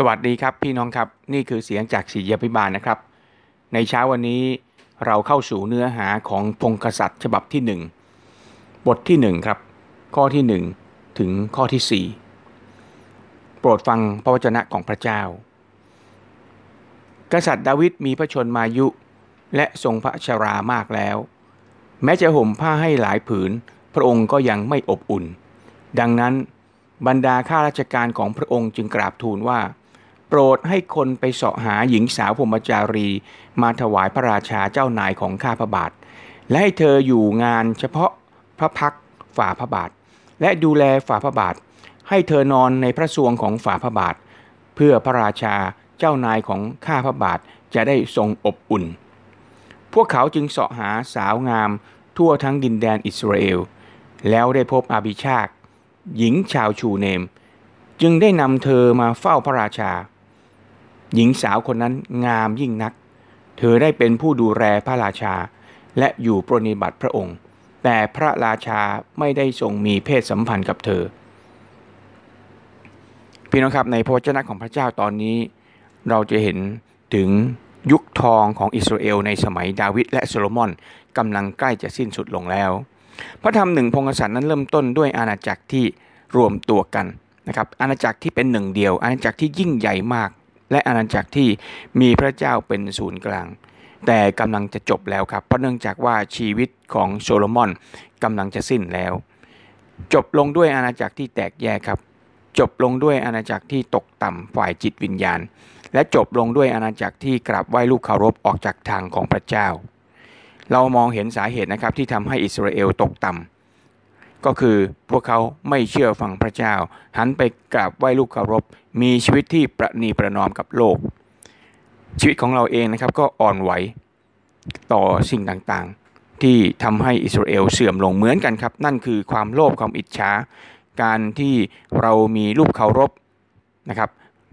สวัสดีครับพี่น้องครับนี่คือเสียงจากศิยพิบาลนะครับ ในเช้าวันนี้เราเข้าสู่เนื้อหาของพงกษัตริย์ฉบับที่หนึ่งบทที่หนึ่งครับ ข้อที่หนึ่งถึงข้อที่สี่โปรดฟังพระวจนะของพระเจ้า กษัตริย์ดาวิดมีพระชนมายุ และทรงพระชรามากแล้ว แม้จะห่มผ้าให้หลายผืน พระองค์ก็ยังไม่อบอุ่น ดังนั้นบรรดาข้าราชการของพระองค์จึงกราบทูลว่า โปรดให้คนไปเสาะหาหญิงสาวพรมจารี มาถวายพระราชาเจ้านายของข้าพระบาท และให้เธออยู่งานเฉพาะพระพักฝ่าพระบาท และดูแลฝ่าพระบาท ให้เธอนอนในพระสวงของฝ่าพระบาท เพื่อพระราชาเจ้านายของข้าพระบาทจะได้ทรงอบอุ่น พวกเขาจึงเสาะหาสาวงามทั่วทั้งดินแดนอิสราเอล แล้วได้พบอาบิชาคหญิงชาวชูเนม จึงได้นำเธอมาเฝ้าพระราชา หญิงสาวคนนั้นงามยิ่งนัก เธอได้เป็นผู้ดูแลพระราชา และอยู่ปรนิบัติพระองค์ แต่พระราชาไม่ได้ทรงมีเพศสัมพันธ์กับเธอ พี่น้องครับในพระวจนะของพระเจ้าตอนนี้ เราจะเห็นถึงยุคทองของอิสราเอลในสมัยดาวิดและโซโลมอนกำลังใกล้จะสิ้นสุดลงแล้ว พระธรรมหนึ่งพงศษัตริย์นั้นเริ่มต้นด้วยอาณาจักรที่รวมตัวกันนะครับอาณาจักรที่เป็นหนึ่งเดียว อาณาจักรที่ยิ่งใหญ่มาก และอาณาจักรที่มีพระเจ้าเป็นศูนย์กลาง แต่กำลังจะจบแล้วครับ เพราะเนื่องจากว่าชีวิตของโซโลมอนกำลังจะสิ้นแล้ว จบลงด้วยอาณาจักรที่แตกแยกครับ จบลงด้วยอาณาจักรที่ตกต่ำฝ่ายจิตวิญญาณ และจบลงด้วยอาณาจักรที่กราบไหว้ลูกเคารพออกจากทางของพระเจ้า เรามองเห็นสาเหตุนะครับที่ทำให้อิสราเอลตกต่ำ ก็คือพวกเขาไม่เชื่อฟังพระเจ้า หันไปกราบไหว้ลูกเคารพ มีชีวิตที่ประนีประนอมกับโลก ชีวิตของเราเองนะครับก็อ่อนไหวต่อสิ่งต่างๆ ที่ทำให้อิสราเอลเสื่อมลงเหมือนกันครับ นั่นคือความโลภความอิจฉาการที่เรามีรูปเคารพนะครับ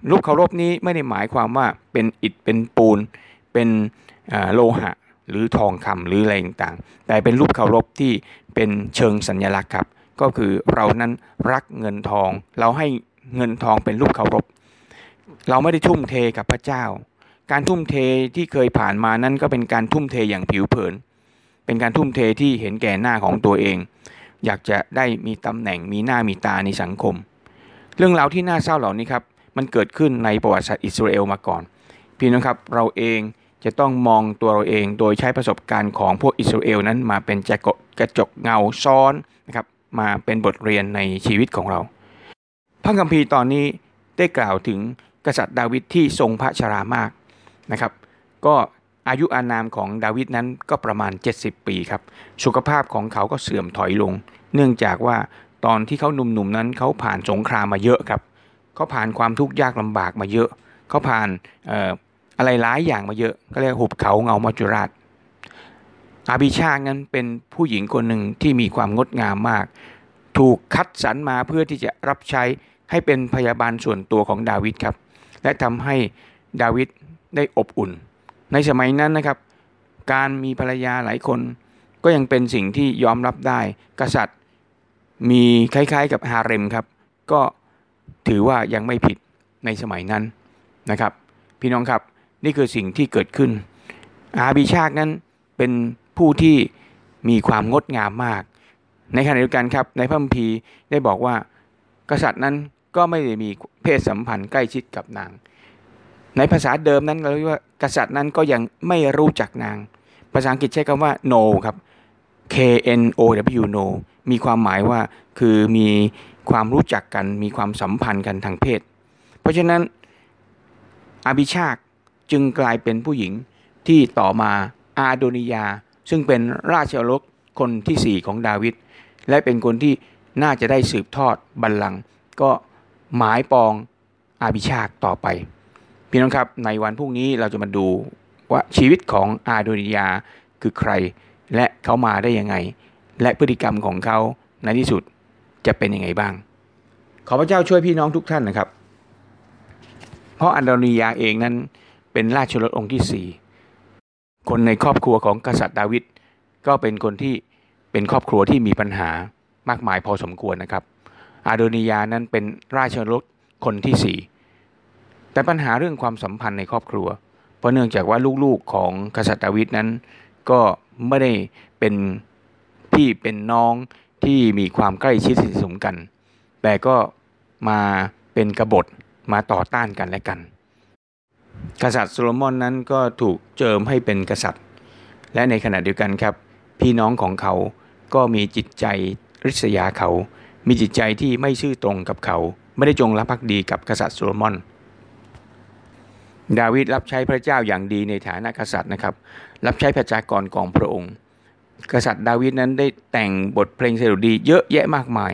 รูปเคารพนี้ไม่ได้หมายความว่าเป็นอิฐเป็นปูน เป็นโลหะ หรือทองคำหรืออะไรต่างๆ แต่เป็นรูปเคารพที่เป็นเชิงสัญลักษณ์ครับ ก็คือเรานั้นรักเงินทอง เราให้เงินทองเป็นรูปเคารพ เราไม่ได้ทุ่มเทกับพระเจ้า การทุ่มเทที่เคยผ่านมานั้นก็เป็นการทุ่มเทอย่างผิวเผิน เป็นการทุ่มเทที่เห็นแก่หน้าของตัวเอง อยากจะได้มีตำแหน่งมีหน้ามีตาในสังคม เรื่องราวที่น่าเศร้าเหล่านี้ครับมันเกิดขึ้นในประวัติศาสตร์อิสราเอลมาก่อน พี่น้องครับเราเอง จะต้องมองตัวเราเองโดยใช้ประสบการณ์ของพวกอิสราเอลนั้นมาเป็นกระจกเงาซ้อนนะครับมาเป็นบทเรียนในชีวิตของเรา พระคัมภีร์ตอนนี้ได้กล่าวถึงกษัตริย์ดาวิดที่ทรงพระชรามากนะครับ ก็อายุอานามของดาวิดนั้นก็ประมาณ 70 ปีครับ สุขภาพของเขาก็เสื่อมถอยลง เนื่องจากว่าตอนที่เขาหนุ่มๆนั้นเขาผ่านสงครามมาเยอะครับเขาผ่านความทุกข์ยากลำบากมาเยอะเขาผ่าน อะไรหลายอย่างมาเยอะก็เรียกหุบเขาเงามาจุราชอาบิชานั้นเป็นผู้หญิงคนหนึ่งที่มีความงดงามมาก ถูกคัดสรรมาเพื่อที่จะรับใช้ให้เป็นพยาบาลส่วนตัวของดาวิดครับ และทำให้ดาวิดได้อบอุ่น ในสมัยนั้นนะครับ การมีภรรยาหลายคนก็ยังเป็นสิ่งที่ยอมรับได้ กษัตริย์มีคล้ายๆกับฮาเร็มครับ ก็ถือว่ายังไม่ผิดในสมัยนั้นนะครับ พี่น้องครับ นี่คือสิ่งที่เกิดขึ้น อาบิชาคนั้นเป็นผู้ที่มีความงดงามมาก ในขณะเดียวกันครับในพระคัมภีร์ได้บอกว่ากษัตริย์นั้นก็ไม่ได้มีเพศสัมพันธ์ใกล้ชิดกับนาง ในภาษาเดิมนั้นเราเรียกว่ากษัตริย์นั้นก็ยังไม่รู้จักนาง ภาษาอังกฤษใช้คำว่า no ครับ K N O W no มีความหมายว่าคือมีความรู้จักกันมีความสัมพันธ์กันทางเพศ เพราะฉะนั้นอาบิชาค จึงกลายเป็นผู้หญิงที่ต่อมาอาโดนิยา ซึ่งเป็นราชรกคนที่สี่ของดาวิดและเป็นคนที่น่าจะได้สืบทอดบัลลังก์ก็หมายปองอาบิชาคต่อไป พี่น้องครับในวันพรุ่งนี้เราจะมาดูว่าชีวิตของอาโดนิยาคือใคร และเขามาได้ยังไง และพฤติกรรมของเขาในที่สุดจะเป็นยังไงบ้าง ขอพระเจ้าช่วยพี่น้องทุกท่านนะครับ เพราะอาโดนิยาเองนั้น เป็นราชรถองค์ที่สี่คนในครอบครัวของกษัตริย์ดาวิดก็เป็นคนที่เป็นครอบครัวที่มีปัญหามากมายพอสมควรนะครับ อาโดนิยานั้นเป็นราชรถคนที่สี่แต่ปัญหาเรื่องความสัมพันธ์ในครอบครัว เพราะเนื่องจากว่าลูกๆของกษัตริย์ดาวิดนั้น ก็ไม่ได้เป็นพี่เป็นน้องที่มีความใกล้ชิดสนิทสนมกัน แต่ก็มาเป็นกบฏมาต่อต้านกันและกัน กษัตริย์โซโลมอนนั้นก็ถูกเจิมให้เป็นกษัตริย์ และในขณะเดียวกันครับ พี่น้องของเขาก็มีจิตใจริษยาเขา มีจิตใจที่ไม่ซื่อตรงกับเขา ไม่ได้จงรักภักดีกับกษัตริย์โซโลมอน ดาวิดรับใช้พระเจ้าอย่างดีในฐานะกษัตริย์นะครับ รับใช้ประชากรของพระองค์ กษัตริย์ดาวิดนั้นได้แต่งบทเพลงสดุดีเยอะแยะมากมาย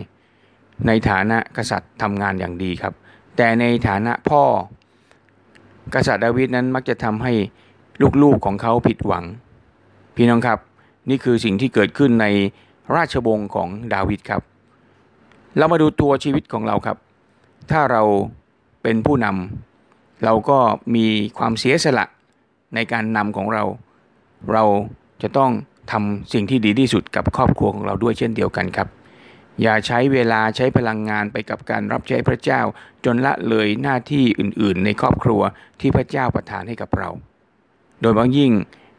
ในฐานะกษัตริย์ทำงานอย่างดีครับ แต่ในฐานะพ่อ กษัตริย์ดาวิดนั้นมักจะทำให้ลูกๆของเขาผิดหวัง พี่น้องครับ นี่คือสิ่งที่เกิดขึ้นในราชวงศ์ของดาวิดครับ เรามาดูตัวชีวิตของเราครับ ถ้าเราเป็นผู้นำเราก็มีความเสียสละในการนำของเรา เราจะต้องทำสิ่งที่ดีที่สุดกับครอบครัวของเราด้วยเช่นเดียวกันครับ อย่าใช้เวลาใช้พลังงานไปกับการรับใช้พระเจ้า จนละเลยหน้าที่อื่นๆ ในครอบครัวที่พระเจ้าประทานให้กับเรา โดยบางยิ่ง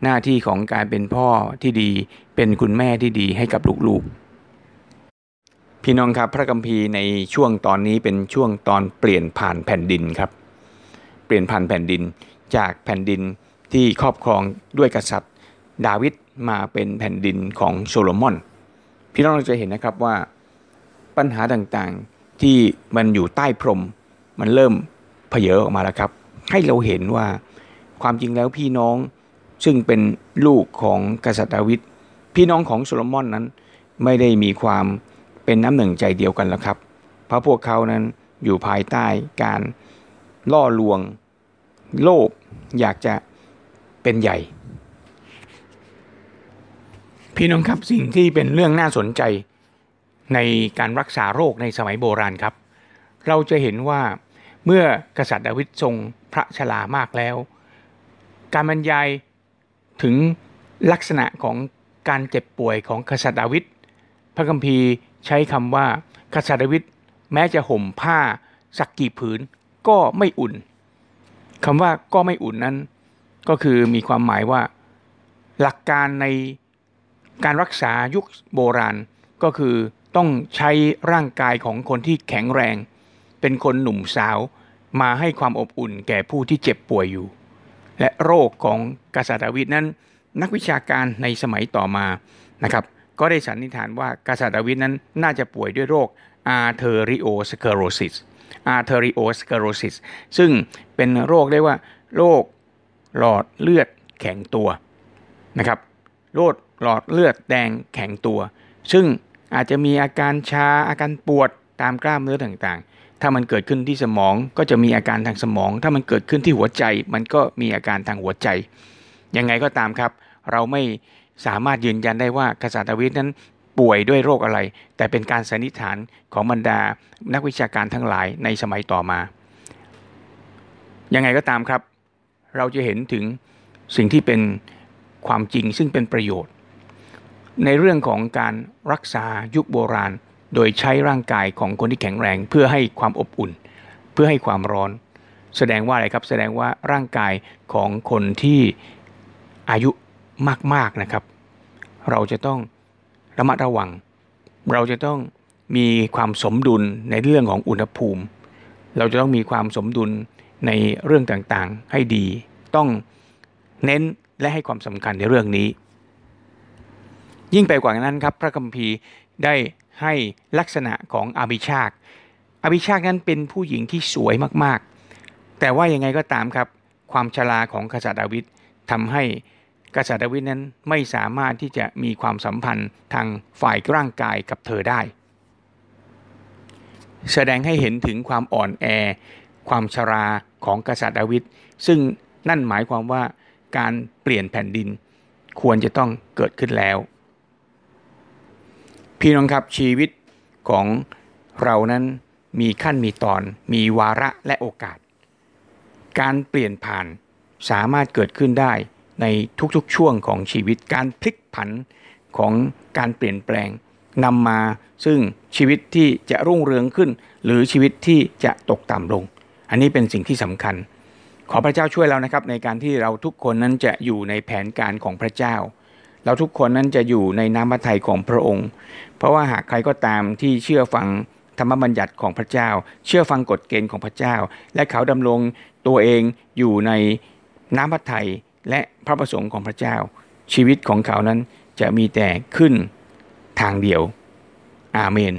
หน้าที่ของการเป็นพ่อที่ดี เป็นคุณแม่ที่ดีให้กับลูกๆ พี่น้องครับพระคัมภีร์ในช่วงตอนนี้เป็นช่วงตอนเปลี่ยนผ่านแผ่นดินครับ เปลี่ยนผ่านแผ่นดินจากแผ่นดินที่ครอบครองด้วยกษัตริย์ ดาวิดมาเป็นแผ่นดินของโซโลมอน พี่น้องเราจะเห็นนะครับว่า ปัญหาต่างๆ ที่มันอยู่ใต้พรม มันเริ่มเผยอออกมาแล้วครับ ให้เราเห็นว่าความจริงแล้วพี่น้องซึ่งเป็นลูกของกษัตริย์ดาวิดพี่น้องของโซโลมอนนั้น ไม่ได้มีความเป็นน้ำหนึ่งใจเดียวกันแล้วครับ เพราะพวกเขานั้นอยู่ภายใต้การล่อลวง โลภอยากจะเป็นใหญ่ พี่น้องครับสิ่งที่เป็นเรื่องน่าสนใจ ในการรักษาโรคในสมัยโบราณครับ เราจะเห็นว่าเมื่อกษัตริย์ดาวิดทรงพระชรามากแล้ว การบรรยายถึงลักษณะของการเจ็บป่วยของกษัตริย์ดาวิดพระคัมภีร์ใช้คำว่ากษัตริย์ดาวิดแม้จะห่มผ้าสักกี่ผืนก็ไม่อุ่นคำว่าก็ไม่อุ่นนั้น ก็คือมีความหมายว่า หลักการในการรักษายุคโบราณก็คือ ต้องใช้ร่างกายของคนที่แข็งแรง เป็นคนหนุ่มสาวมาให้ความอบอุ่นแก่ผู้ที่เจ็บป่วยอยู่ และโรคของกษัตริย์ดาวิดนั้น นักวิชาการในสมัยต่อมานะครับ ก็ได้สันนิษฐานว่ากษัตริย์ดาวิดนั้นน่าจะป่วยด้วยโรค arteriosclerosis arteriosclerosis ซึ่งเป็นโรคได้ว่าโรคหลอดเลือดแข็งตัวนะครับโรคหลอดเลือดแดงแข็งตัว ซึ่ง อาจจะมีอาการชาอาการปวดตามกล้ามเนื้อต่างๆ ถ้ามันเกิดขึ้นที่สมองก็จะมีอาการทางสมอง ถ้ามันเกิดขึ้นที่หัวใจ มันก็มีอาการทางหัวใจ ยังไงก็ตามครับ เราไม่สามารถยืนยันได้ว่ากษัตริย์ดาวิดนั้นป่วยด้วยโรคอะไร แต่เป็นการสันนิษฐานของบรรดานักวิชาการทั้งหลายในสมัยต่อมา ยังไงก็ตามครับ เราจะเห็นถึงสิ่งที่เป็นความจริงซึ่งเป็นประโยชน์ ในเรื่องของการรักษายุคโบราณ โดยใช้ร่างกายของคนที่แข็งแรง เพื่อให้ความอบอุ่น เพื่อให้ความร้อน แสดงว่าอะไรครับ แสดงว่าร่างกายของคนที่อายุมากๆนะครับ เราจะต้องระมัดระวัง เราจะต้องมีความสมดุลในเรื่องของอุณหภูมิ เราจะต้องมีความสมดุลในเรื่องต่างๆให้ดี ต้องเน้นและให้ความสำคัญในเรื่องนี้ ยิ่งไปกว่านั้นครับพระคัมภีร์ได้ให้ลักษณะของอภิชาคอภิชาคนั้นเป็นผู้หญิงที่สวยมากๆ แต่ว่ายังไงก็ตามครับ ความชราของกษัตริย์ดาวิดทำให้กษัตริย์ดาวิดนั้นไม่สามารถที่จะมีความสัมพันธ์ทางฝ่ายร่างกายกับเธอได้ แสดงให้เห็นถึงความอ่อนแอ ความชราของกษัตริย์ดาวิดซึ่งนั่นหมายความว่าการเปลี่ยนแผ่นดินควรจะต้องเกิดขึ้นแล้ว พี่น้องครับชีวิตของเรานั้นมีขั้นมีตอนมีวาระและโอกาส การเปลี่ยนผ่านสามารถเกิดขึ้นได้ในทุกๆช่วงของชีวิตการพลิกผันของการเปลี่ยนแปลงนำมาซึ่งชีวิตที่จะรุ่งเรืองขึ้น หรือชีวิตที่จะตกต่ำลง อันนี้เป็นสิ่งที่สำคัญ ขอพระเจ้าช่วยเรานะครับในการที่เราทุกคนนั้นจะอยู่ในแผนการของพระเจ้า เราทุกคนนั้นจะอยู่ในน้ำพระทัยของพระองค์ เพราะว่าหากใครก็ตามที่เชื่อฟังธรรมบัญญัติของพระเจ้า เชื่อฟังกฎเกณฑ์ของพระเจ้า และเขาดำรงตัวเองอยู่ในน้ำพระทัยและพระประสงค์ของพระเจ้า ชีวิตของเขานั้นจะมีแต่ขึ้นทางเดียว อาเมน